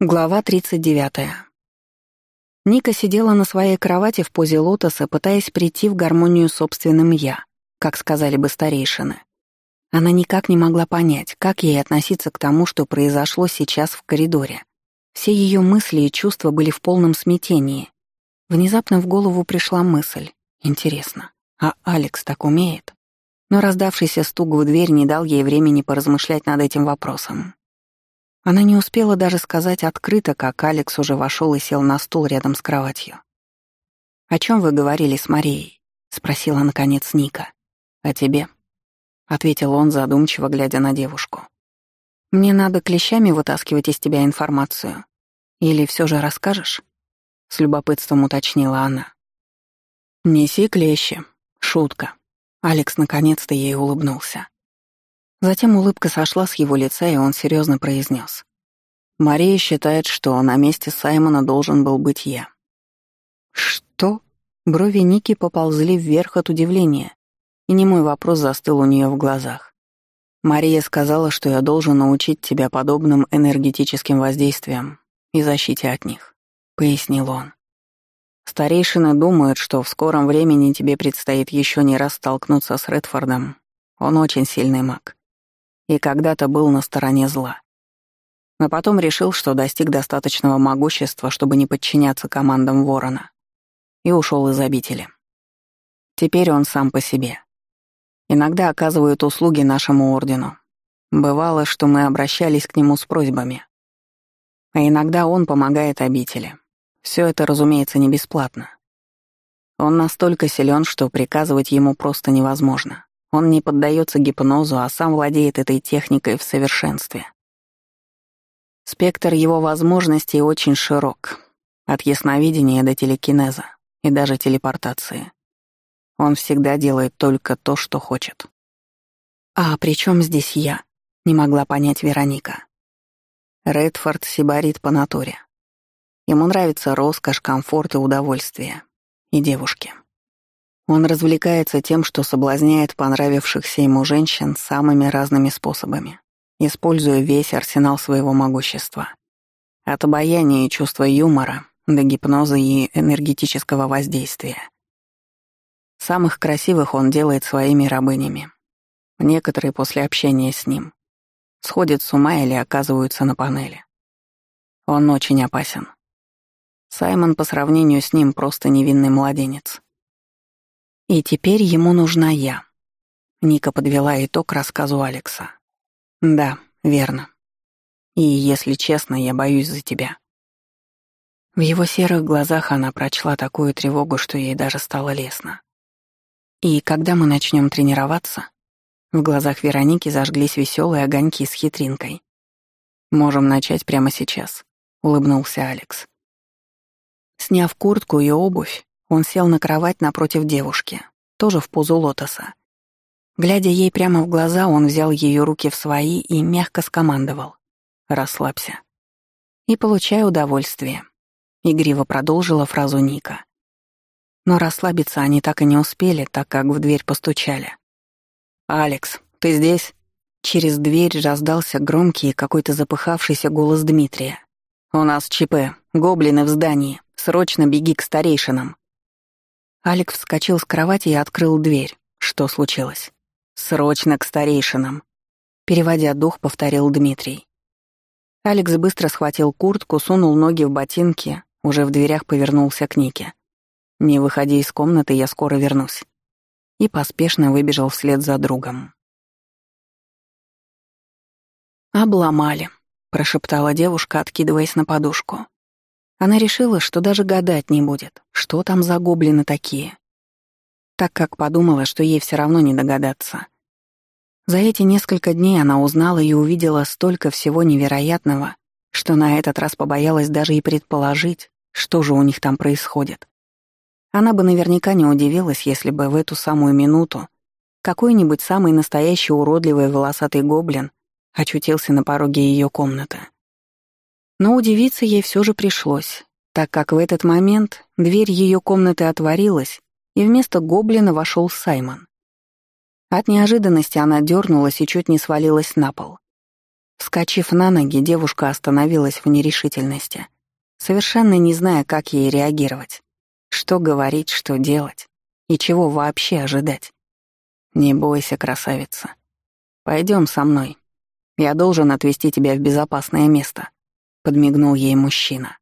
Глава 39. Ника сидела на своей кровати в позе лотоса, пытаясь прийти в гармонию с собственным «я», как сказали бы старейшины. Она никак не могла понять, как ей относиться к тому, что произошло сейчас в коридоре. Все ее мысли и чувства были в полном смятении. Внезапно в голову пришла мысль. Интересно, а Алекс так умеет? Но раздавшийся стук в дверь не дал ей времени поразмышлять над этим вопросом. Она не успела даже сказать открыто, как Алекс уже вошел и сел на стул рядом с кроватью. «О чем вы говорили с Марией?» — спросила, наконец, Ника. «О тебе», — ответил он, задумчиво глядя на девушку. «Мне надо клещами вытаскивать из тебя информацию. Или все же расскажешь?» — с любопытством уточнила она. «Неси клещи. Шутка». Алекс наконец-то ей улыбнулся. Затем улыбка сошла с его лица, и он серьезно произнес: «Мария считает, что на месте Саймона должен был быть я». «Что?» Брови Ники поползли вверх от удивления, и немой вопрос застыл у нее в глазах. «Мария сказала, что я должен научить тебя подобным энергетическим воздействиям и защите от них», — пояснил он. «Старейшины думают, что в скором времени тебе предстоит еще не раз столкнуться с Редфордом. Он очень сильный маг и когда-то был на стороне зла. Но потом решил, что достиг достаточного могущества, чтобы не подчиняться командам Ворона, и ушел из обители. Теперь он сам по себе. Иногда оказывает услуги нашему ордену. Бывало, что мы обращались к нему с просьбами. А иногда он помогает обители. Все это, разумеется, не бесплатно. Он настолько силен, что приказывать ему просто невозможно. Он не поддается гипнозу, а сам владеет этой техникой в совершенстве. Спектр его возможностей очень широк, от ясновидения до телекинеза и даже телепортации. Он всегда делает только то, что хочет. «А при чем здесь я?» — не могла понять Вероника. Редфорд сибарит по натуре. Ему нравится роскошь, комфорт и удовольствие. И девушки. Он развлекается тем, что соблазняет понравившихся ему женщин самыми разными способами, используя весь арсенал своего могущества. От обаяния и чувства юмора до гипноза и энергетического воздействия. Самых красивых он делает своими рабынями. Некоторые после общения с ним сходят с ума или оказываются на панели. Он очень опасен. Саймон по сравнению с ним просто невинный младенец. И теперь ему нужна я. Ника подвела итог рассказу Алекса. Да, верно. И, если честно, я боюсь за тебя. В его серых глазах она прочла такую тревогу, что ей даже стало лестно. И когда мы начнем тренироваться? В глазах Вероники зажглись веселые огоньки с хитринкой. Можем начать прямо сейчас, улыбнулся Алекс. Сняв куртку и обувь, он сел на кровать напротив девушки, тоже в позу лотоса. Глядя ей прямо в глаза, он взял ее руки в свои и мягко скомандовал. «Расслабься». «И получай удовольствие», — игриво продолжила фразу Ника. Но расслабиться они так и не успели, так как в дверь постучали. «Алекс, ты здесь?» Через дверь раздался громкий какой-то запыхавшийся голос Дмитрия. «У нас ЧП. Гоблины в здании. Срочно беги к старейшинам». Алекс вскочил с кровати и открыл дверь. Что случилось? «Срочно к старейшинам», — переводя дух, повторил Дмитрий. Алекс быстро схватил куртку, сунул ноги в ботинки, уже в дверях повернулся к Нике. «Не выходи из комнаты, я скоро вернусь». И поспешно выбежал вслед за другом. «Обломали», — прошептала девушка, откидываясь на подушку. Она решила, что даже гадать не будет, что там за гоблины такие. Так как подумала, что ей все равно не догадаться. За эти несколько дней она узнала и увидела столько всего невероятного, что на этот раз побоялась даже и предположить, что же у них там происходит. Она бы наверняка не удивилась, если бы в эту самую минуту какой-нибудь самый настоящий уродливый волосатый гоблин очутился на пороге ее комнаты. Но удивиться ей все же пришлось, так как в этот момент дверь ее комнаты отворилась, и вместо гоблина вошел Саймон. От неожиданности она дернулась и чуть не свалилась на пол. Вскочив на ноги, девушка остановилась в нерешительности, совершенно не зная, как ей реагировать, что говорить, что делать и чего вообще ожидать. «Не бойся, красавица. Пойдем со мной. Я должен отвезти тебя в безопасное место», — подмигнул ей мужчина.